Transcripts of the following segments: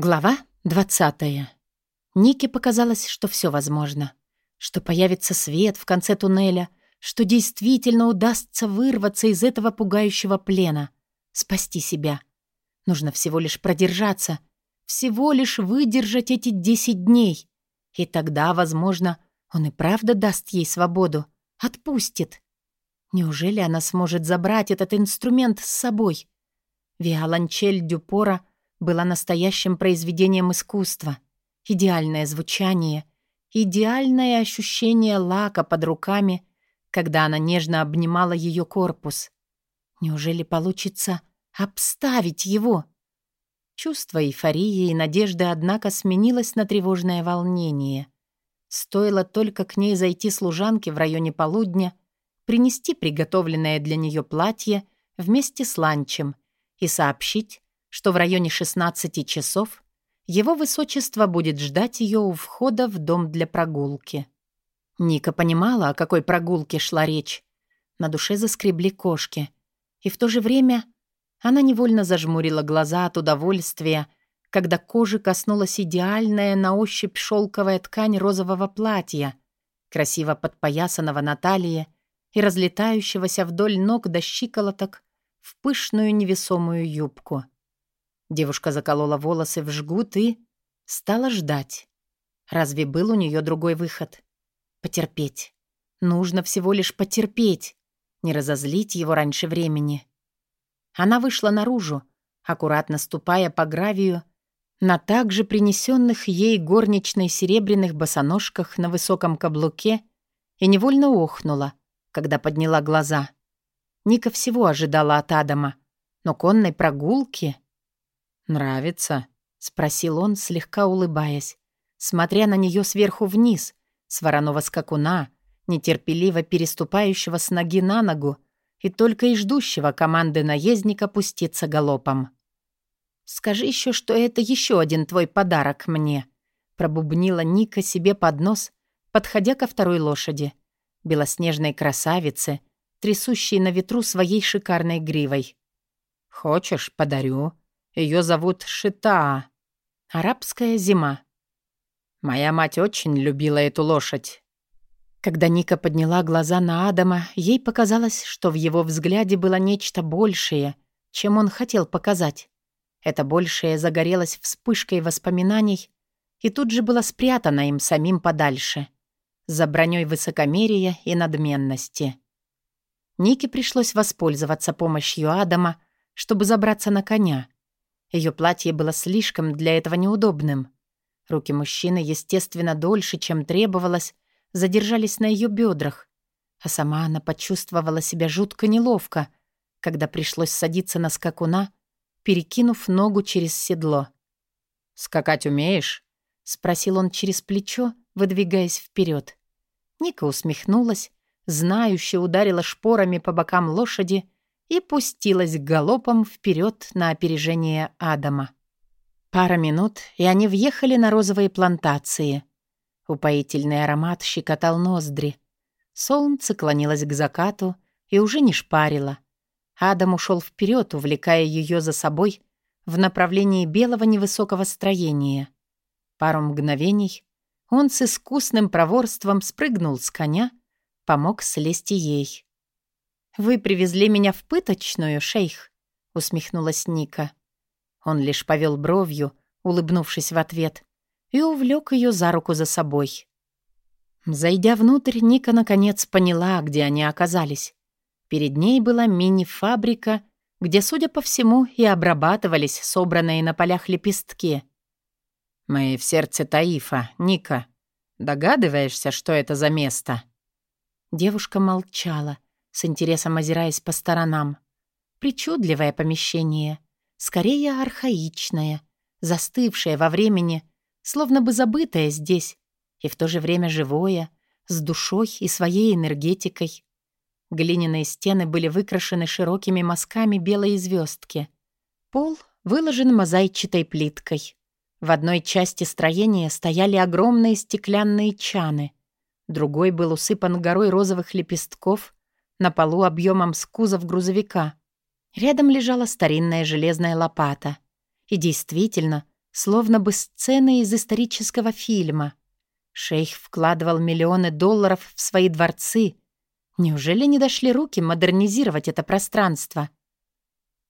Глава 20. Нике показалось, что все возможно. Что появится свет в конце туннеля, что действительно удастся вырваться из этого пугающего плена, спасти себя. Нужно всего лишь продержаться, всего лишь выдержать эти 10 дней. И тогда, возможно, он и правда даст ей свободу, отпустит. Неужели она сможет забрать этот инструмент с собой? Виолончель Дюпора — была настоящим произведением искусства. Идеальное звучание, идеальное ощущение лака под руками, когда она нежно обнимала ее корпус. Неужели получится обставить его? Чувство эйфории и надежды, однако, сменилось на тревожное волнение. Стоило только к ней зайти служанке в районе полудня, принести приготовленное для нее платье вместе с ланчем и сообщить, что в районе 16 часов его высочество будет ждать ее у входа в дом для прогулки. Ника понимала, о какой прогулке шла речь. На душе заскребли кошки. И в то же время она невольно зажмурила глаза от удовольствия, когда кожи коснулась идеальная на ощупь шелковая ткань розового платья, красиво подпоясанного на талии и разлетающегося вдоль ног до щиколоток в пышную невесомую юбку. Девушка заколола волосы в жгут и... стала ждать. Разве был у нее другой выход? Потерпеть. Нужно всего лишь потерпеть. Не разозлить его раньше времени. Она вышла наружу, аккуратно ступая по гравию, на также принесенных ей горничной серебряных босоножках на высоком каблуке и невольно охнула, когда подняла глаза. Ника всего ожидала от Адама, но конной прогулки... «Нравится?» — спросил он, слегка улыбаясь, смотря на нее сверху вниз, с вороного скакуна, нетерпеливо переступающего с ноги на ногу и только и ждущего команды наездника пуститься галопом. «Скажи еще, что это еще один твой подарок мне», — пробубнила Ника себе под нос, подходя ко второй лошади, белоснежной красавице, трясущей на ветру своей шикарной гривой. «Хочешь, подарю», ее зовут Шитаа. Арабская зима. Моя мать очень любила эту лошадь. Когда Ника подняла глаза на Адама, ей показалось, что в его взгляде было нечто большее, чем он хотел показать. Это большее загорелось вспышкой воспоминаний и тут же было спрятано им самим подальше, за броней высокомерия и надменности. Нике пришлось воспользоваться помощью Адама, чтобы забраться на коня — ее платье было слишком для этого неудобным. Руки мужчины, естественно, дольше, чем требовалось, задержались на ее бедрах, а сама она почувствовала себя жутко неловко, когда пришлось садиться на скакуна, перекинув ногу через седло. «Скакать умеешь?» — спросил он через плечо, выдвигаясь вперед. Ника усмехнулась, знающе ударила шпорами по бокам лошади и пустилась галопом вперед на опережение Адама. Пара минут, и они въехали на розовые плантации. Упоительный аромат щекотал ноздри. Солнце клонилось к закату и уже не шпарило. Адам ушел вперед, увлекая ее за собой в направлении белого невысокого строения. Пару мгновений он с искусным проворством спрыгнул с коня, помог слезть ей. «Вы привезли меня в пыточную, шейх?» — усмехнулась Ника. Он лишь повел бровью, улыбнувшись в ответ, и увлек ее за руку за собой. Зайдя внутрь, Ника наконец поняла, где они оказались. Перед ней была мини-фабрика, где, судя по всему, и обрабатывались собранные на полях лепестки. «Мы в сердце Таифа, Ника. Догадываешься, что это за место?» Девушка молчала, с интересом озираясь по сторонам. Причудливое помещение, скорее архаичное, застывшее во времени, словно бы забытое здесь, и в то же время живое, с душой и своей энергетикой. Глиняные стены были выкрашены широкими мазками белой звездки. Пол выложен мозаичатой плиткой. В одной части строения стояли огромные стеклянные чаны. Другой был усыпан горой розовых лепестков на полу объемом с кузов грузовика. Рядом лежала старинная железная лопата. И действительно, словно бы сцены из исторического фильма. Шейх вкладывал миллионы долларов в свои дворцы. Неужели не дошли руки модернизировать это пространство?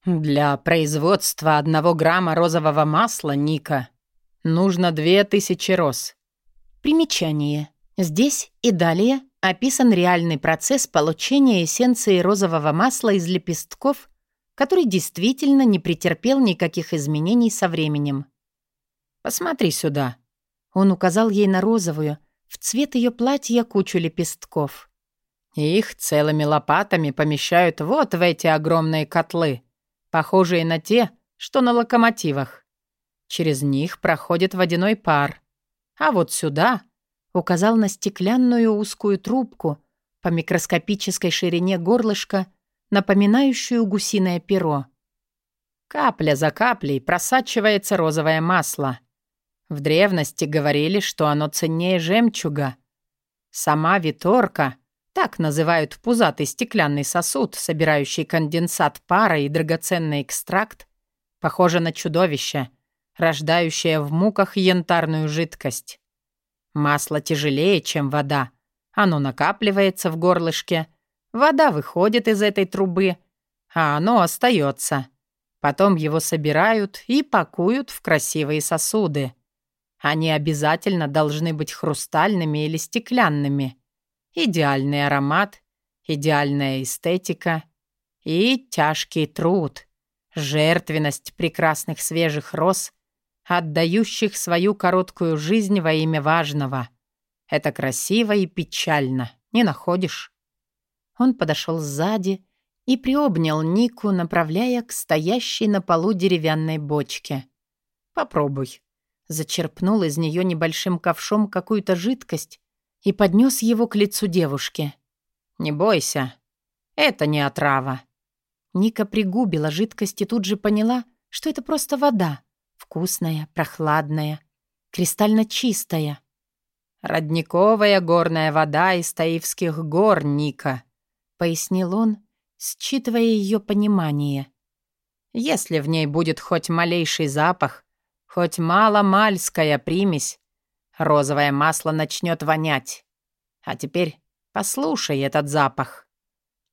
«Для производства одного грамма розового масла, Ника, нужно две тысячи роз». Примечание. Здесь и далее описан реальный процесс получения эссенции розового масла из лепестков, который действительно не претерпел никаких изменений со временем. «Посмотри сюда». Он указал ей на розовую, в цвет ее платья кучу лепестков. «Их целыми лопатами помещают вот в эти огромные котлы, похожие на те, что на локомотивах. Через них проходит водяной пар. А вот сюда указал на стеклянную узкую трубку по микроскопической ширине горлышка, напоминающую гусиное перо. Капля за каплей просачивается розовое масло. В древности говорили, что оно ценнее жемчуга. Сама виторка, так называют пузатый стеклянный сосуд, собирающий конденсат пара и драгоценный экстракт, похожа на чудовище, рождающее в муках янтарную жидкость. Масло тяжелее, чем вода. Оно накапливается в горлышке. Вода выходит из этой трубы, а оно остается. Потом его собирают и пакуют в красивые сосуды. Они обязательно должны быть хрустальными или стеклянными. Идеальный аромат, идеальная эстетика и тяжкий труд, жертвенность прекрасных свежих роз отдающих свою короткую жизнь во имя важного. Это красиво и печально, не находишь?» Он подошел сзади и приобнял Нику, направляя к стоящей на полу деревянной бочке. «Попробуй». Зачерпнул из нее небольшим ковшом какую-то жидкость и поднес его к лицу девушки. «Не бойся, это не отрава». Ника пригубила жидкость и тут же поняла, что это просто вода. Вкусная, прохладная, кристально чистая. «Родниковая горная вода из Таивских гор, Ника», — пояснил он, считывая ее понимание. «Если в ней будет хоть малейший запах, хоть мало-мальская примесь, розовое масло начнет вонять. А теперь послушай этот запах».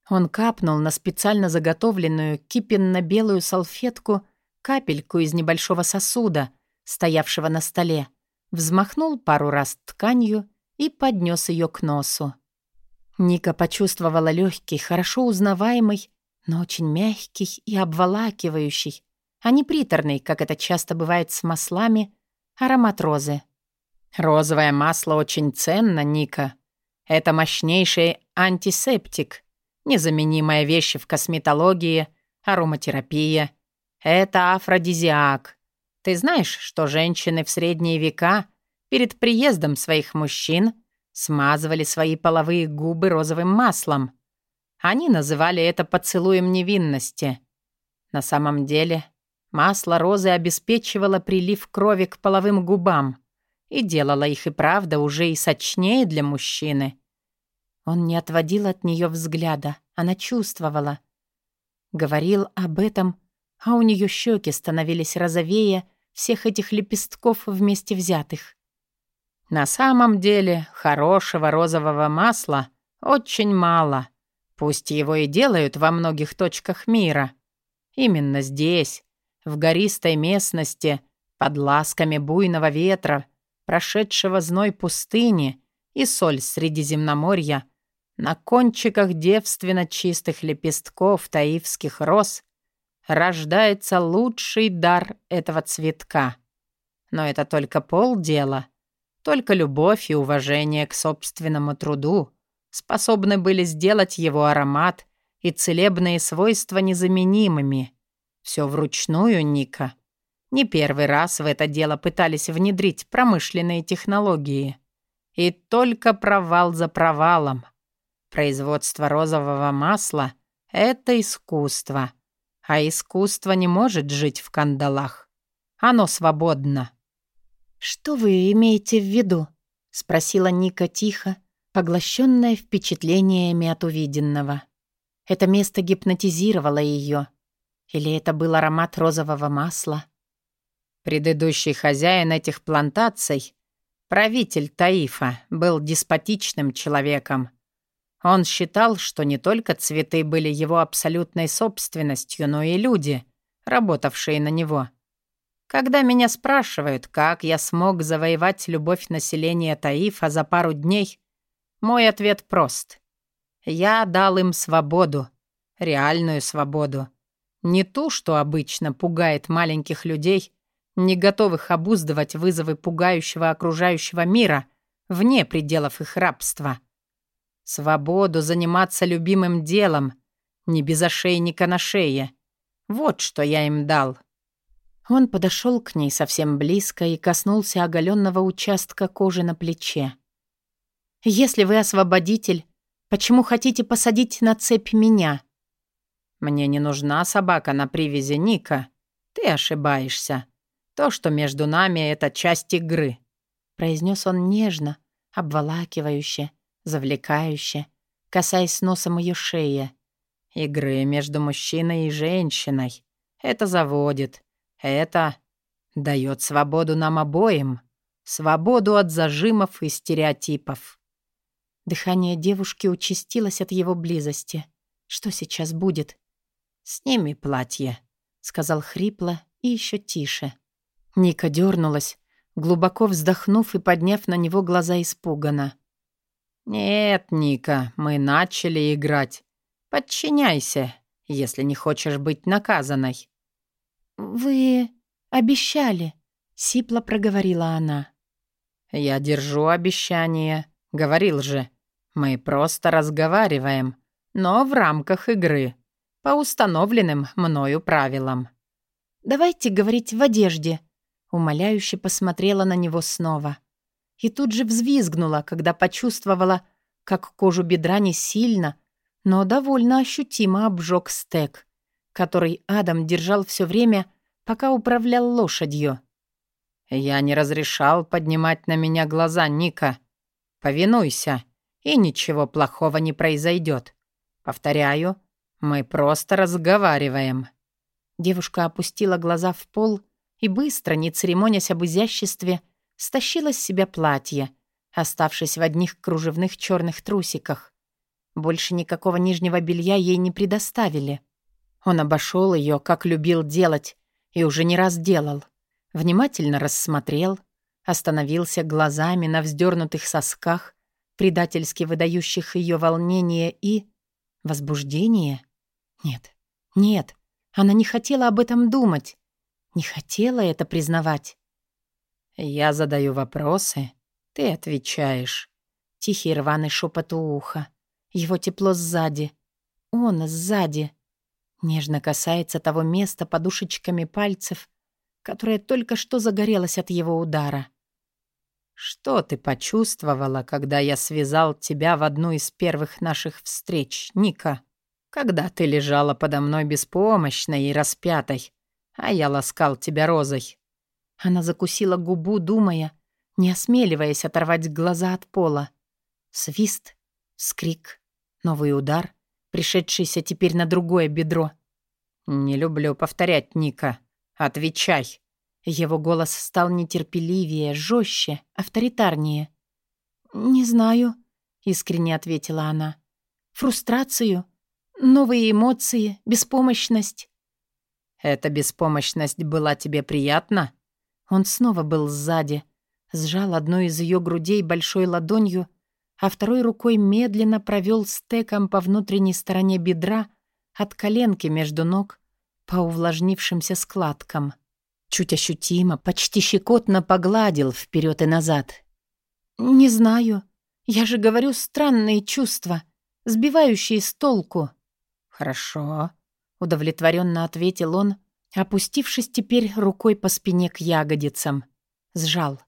Он капнул на специально заготовленную кипенно-белую салфетку капельку из небольшого сосуда, стоявшего на столе, взмахнул пару раз тканью и поднес ее к носу. Ника почувствовала легкий, хорошо узнаваемый, но очень мягкий и обволакивающий, а не приторный, как это часто бывает с маслами, аромат розы. «Розовое масло очень ценно, Ника. Это мощнейший антисептик, незаменимая вещь в косметологии, ароматерапия это афродизиак. Ты знаешь, что женщины в средние века перед приездом своих мужчин смазывали свои половые губы розовым маслом? Они называли это поцелуем невинности. На самом деле масло розы обеспечивало прилив крови к половым губам и делало их и правда уже и сочнее для мужчины. Он не отводил от нее взгляда, она чувствовала. Говорил об этом а у нее щеки становились розовее всех этих лепестков вместе взятых. На самом деле хорошего розового масла очень мало. Пусть его и делают во многих точках мира. Именно здесь, в гористой местности, под ласками буйного ветра, прошедшего зной пустыни и соль Средиземноморья, на кончиках девственно чистых лепестков таивских роз рождается лучший дар этого цветка. Но это только полдела. Только любовь и уважение к собственному труду способны были сделать его аромат и целебные свойства незаменимыми. Все вручную, Ника. Не первый раз в это дело пытались внедрить промышленные технологии. И только провал за провалом. Производство розового масла — это искусство — а искусство не может жить в кандалах. Оно свободно. «Что вы имеете в виду?» — спросила Ника тихо, поглощенная впечатлениями от увиденного. Это место гипнотизировало ее. Или это был аромат розового масла? Предыдущий хозяин этих плантаций, правитель Таифа, был деспотичным человеком. Он считал, что не только цветы были его абсолютной собственностью, но и люди, работавшие на него. Когда меня спрашивают, как я смог завоевать любовь населения Таифа за пару дней, мой ответ прост. Я дал им свободу, реальную свободу. Не ту, что обычно пугает маленьких людей, не готовых обуздывать вызовы пугающего окружающего мира вне пределов их рабства. Свободу заниматься любимым делом, не без ошейника на шее. Вот что я им дал. Он подошел к ней совсем близко и коснулся оголенного участка кожи на плече. «Если вы освободитель, почему хотите посадить на цепь меня?» «Мне не нужна собака на привязи Ника. Ты ошибаешься. То, что между нами, — это часть игры», — произнес он нежно, обволакивающе, завлекающе, касаясь носом ее шеи. «Игры между мужчиной и женщиной. Это заводит. Это дает свободу нам обоим. Свободу от зажимов и стереотипов». Дыхание девушки участилось от его близости. Что сейчас будет? «Сними платье», — сказал хрипло и еще тише. Ника дернулась, глубоко вздохнув и подняв на него глаза испуганно. «Нет, Ника, мы начали играть. Подчиняйся, если не хочешь быть наказанной». «Вы обещали», — сипло проговорила она. «Я держу обещание», — говорил же. «Мы просто разговариваем, но в рамках игры, по установленным мною правилам». «Давайте говорить в одежде», — умоляюще посмотрела на него снова и тут же взвизгнула, когда почувствовала, как кожу бедра не сильно, но довольно ощутимо обжег стек, который Адам держал все время, пока управлял лошадью. «Я не разрешал поднимать на меня глаза, Ника. Повинуйся, и ничего плохого не произойдет. Повторяю, мы просто разговариваем». Девушка опустила глаза в пол и быстро, не церемонясь об изяществе, стащила с себя платье, оставшись в одних кружевных черных трусиках. Больше никакого нижнего белья ей не предоставили. Он обошел ее, как любил делать, и уже не раз делал. Внимательно рассмотрел, остановился глазами на вздернутых сосках, предательски выдающих ее волнение и... возбуждение? Нет, нет, она не хотела об этом думать, не хотела это признавать. «Я задаю вопросы, ты отвечаешь». Тихий рваный шепот у уха. Его тепло сзади. Он сзади. Нежно касается того места подушечками пальцев, которое только что загорелось от его удара. «Что ты почувствовала, когда я связал тебя в одну из первых наших встреч, Ника? Когда ты лежала подо мной беспомощной и распятой, а я ласкал тебя розой?» Она закусила губу, думая, не осмеливаясь оторвать глаза от пола. Свист, скрик, новый удар, пришедшийся теперь на другое бедро. «Не люблю повторять, Ника. Отвечай!» Его голос стал нетерпеливее, жестче, авторитарнее. «Не знаю», — искренне ответила она. «Фрустрацию, новые эмоции, беспомощность». «Эта беспомощность была тебе приятна?» Он снова был сзади, сжал одну из ее грудей большой ладонью, а второй рукой медленно провел стеком по внутренней стороне бедра от коленки между ног по увлажнившимся складкам. Чуть ощутимо, почти щекотно погладил вперед и назад. «Не знаю. Я же говорю странные чувства, сбивающие с толку». «Хорошо», — удовлетворенно ответил он, опустившись теперь рукой по спине к ягодицам. Сжал.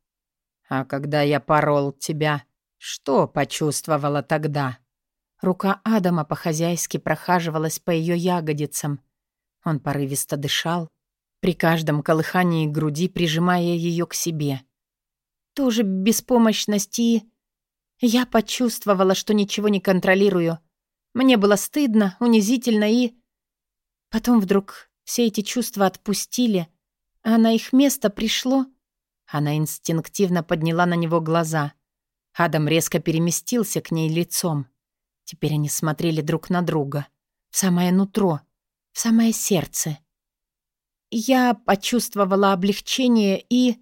«А когда я порол тебя, что почувствовала тогда?» Рука Адама по-хозяйски прохаживалась по ее ягодицам. Он порывисто дышал, при каждом колыхании груди прижимая ее к себе. Тоже беспомощность и... Я почувствовала, что ничего не контролирую. Мне было стыдно, унизительно и... Потом вдруг все эти чувства отпустили, А на их место пришло... Она инстинктивно подняла на него глаза. Адам резко переместился к ней лицом. Теперь они смотрели друг на друга. В самое нутро, в самое сердце. Я почувствовала облегчение и...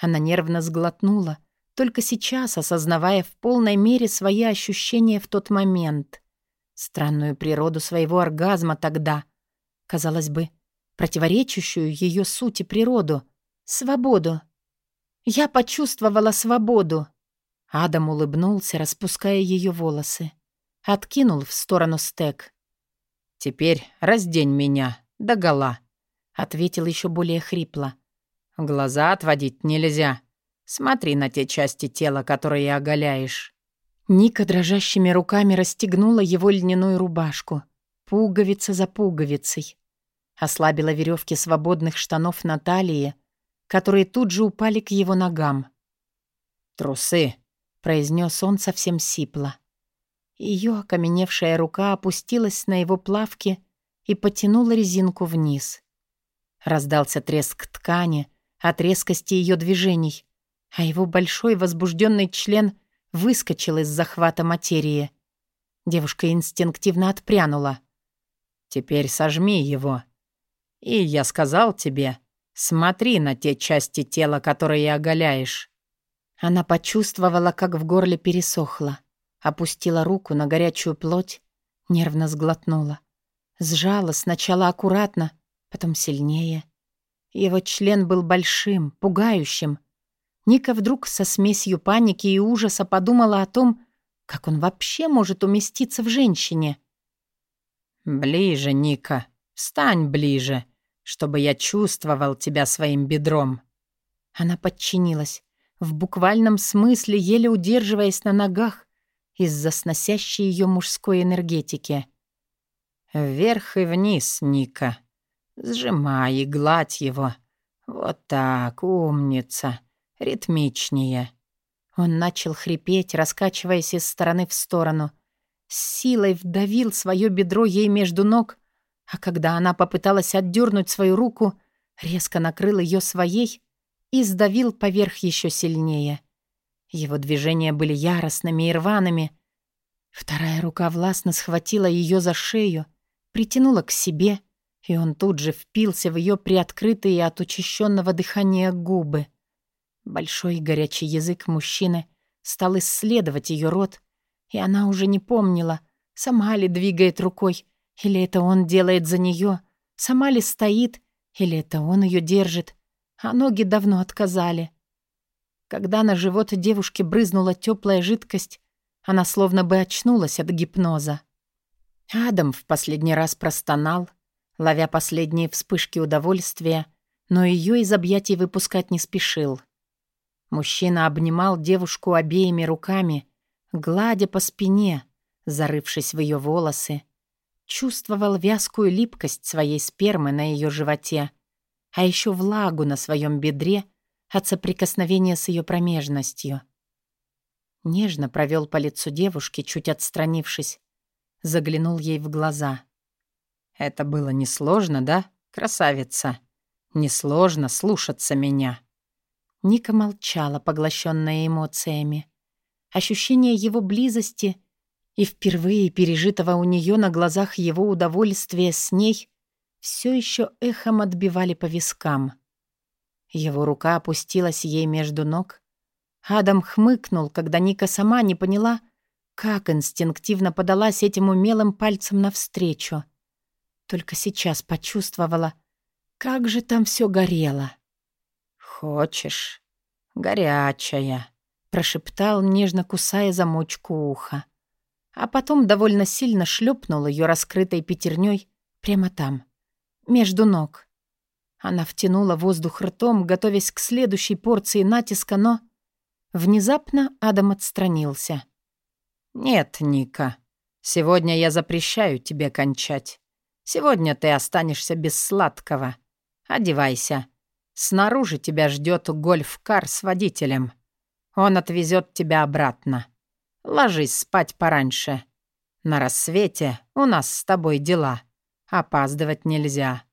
Она нервно сглотнула, только сейчас осознавая в полной мере свои ощущения в тот момент. Странную природу своего оргазма тогда. Казалось бы, противоречащую ее сути природу. Свободу. Я почувствовала свободу. Адам улыбнулся, распуская ее волосы. Откинул в сторону стек. «Теперь раздень меня, догола», — ответил еще более хрипло. «Глаза отводить нельзя. Смотри на те части тела, которые оголяешь». Ника дрожащими руками расстегнула его льняную рубашку, пуговица за пуговицей. Ослабила веревки свободных штанов на талии, которые тут же упали к его ногам. «Трусы», — произнес он совсем сипло. Ее окаменевшая рука опустилась на его плавки и потянула резинку вниз. Раздался треск ткани от резкости ее движений, а его большой возбужденный член выскочил из захвата материи. Девушка инстинктивно отпрянула. «Теперь сожми его. И я сказал тебе, смотри на те части тела, которые оголяешь». Она почувствовала, как в горле пересохло. Опустила руку на горячую плоть, нервно сглотнула. Сжала сначала аккуратно, потом сильнее. Его член был большим, пугающим. Ника вдруг со смесью паники и ужаса подумала о том, как он вообще может уместиться в женщине. «Ближе, Ника, встань ближе, чтобы я чувствовал тебя своим бедром». Она подчинилась, в буквальном смысле еле удерживаясь на ногах из-за сносящей ее мужской энергетики. «Вверх и вниз, Ника. Сжимай и гладь его. Вот так, умница. Ритмичнее». Он начал хрипеть, раскачиваясь из стороны в сторону. С силой вдавил свое бедро ей между ног, а когда она попыталась отдернуть свою руку, резко накрыл ее своей и сдавил поверх еще сильнее. Его движения были яростными и рваными. Вторая рука властно схватила ее за шею, притянула к себе, и он тут же впился в ее приоткрытые от учащенного дыхания губы. Большой горячий язык мужчины стал исследовать ее рот, и она уже не помнила, сама ли двигает рукой, или это он делает за нее, сама ли стоит, или это он ее держит, а ноги давно отказали. Когда на живот девушки брызнула теплая жидкость, она словно бы очнулась от гипноза. Адам в последний раз простонал, ловя последние вспышки удовольствия, но ее из объятий выпускать не спешил. Мужчина обнимал девушку обеими руками, гладя по спине, зарывшись в ее волосы, чувствовал вязкую липкость своей спермы на ее животе, а еще влагу на своем бедре от соприкосновения с ее промежностью. Нежно провел по лицу девушки, чуть отстранившись. Заглянул ей в глаза. «Это было несложно, да, красавица? Несложно слушаться меня». Ника молчала, поглощенная эмоциями. Ощущение его близости и впервые пережитого у нее на глазах его удовольствия с ней все еще эхом отбивали по вискам. Его рука опустилась ей между ног. Адам хмыкнул, когда Ника сама не поняла, как инстинктивно подалась этим умелым пальцем навстречу. Только сейчас почувствовала, как же там все горело. «Хочешь? Горячая», — прошептал, нежно кусая замочку уха. А потом довольно сильно шлепнул ее раскрытой пятерней прямо там, между ног. Она втянула воздух ртом, готовясь к следующей порции натиска, но... Внезапно Адам отстранился. «Нет, Ника, сегодня я запрещаю тебе кончать. Сегодня ты останешься без сладкого. Одевайся. Снаружи тебя ждет гольф-кар с водителем. Он отвезет тебя обратно. Ложись спать пораньше. На рассвете у нас с тобой дела. Опаздывать нельзя».